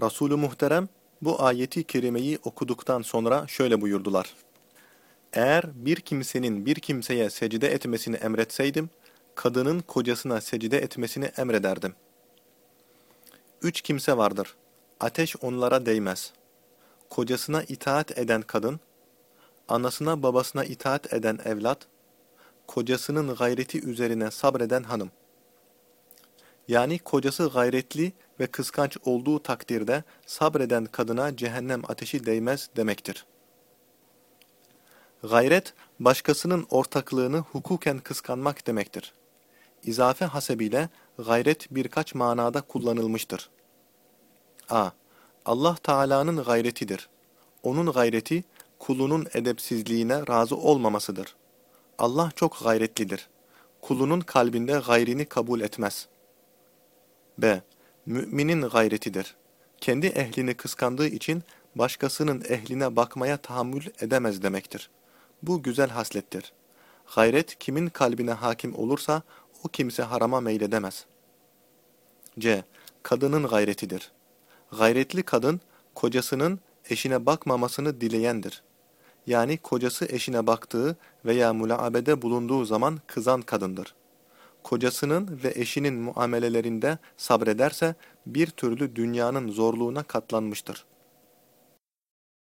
Resulü Muhterem bu ayeti kerimeyi okuduktan sonra şöyle buyurdular. Eğer bir kimsenin bir kimseye secde etmesini emretseydim, kadının kocasına secde etmesini emrederdim. Üç kimse vardır. Ateş onlara değmez. Kocasına itaat eden kadın, anasına babasına itaat eden evlat, kocasının gayreti üzerine sabreden hanım. Yani kocası gayretli ve kıskanç olduğu takdirde sabreden kadına cehennem ateşi değmez demektir. Gayret, başkasının ortaklığını hukuken kıskanmak demektir. İzafe hasebiyle gayret birkaç manada kullanılmıştır. a. Allah Teala'nın gayretidir. Onun gayreti, kulunun edepsizliğine razı olmamasıdır. Allah çok gayretlidir. Kulunun kalbinde gayrini kabul etmez. b. Müminin gayretidir. Kendi ehlini kıskandığı için başkasının ehline bakmaya tahammül edemez demektir. Bu güzel haslettir. Gayret kimin kalbine hakim olursa o kimse harama meyledemez. C. Kadının gayretidir. Gayretli kadın, kocasının eşine bakmamasını dileyendir. Yani kocası eşine baktığı veya mulaabede bulunduğu zaman kızan kadındır. Kocasının ve eşinin muamelelerinde sabrederse bir türlü dünyanın zorluğuna katlanmıştır.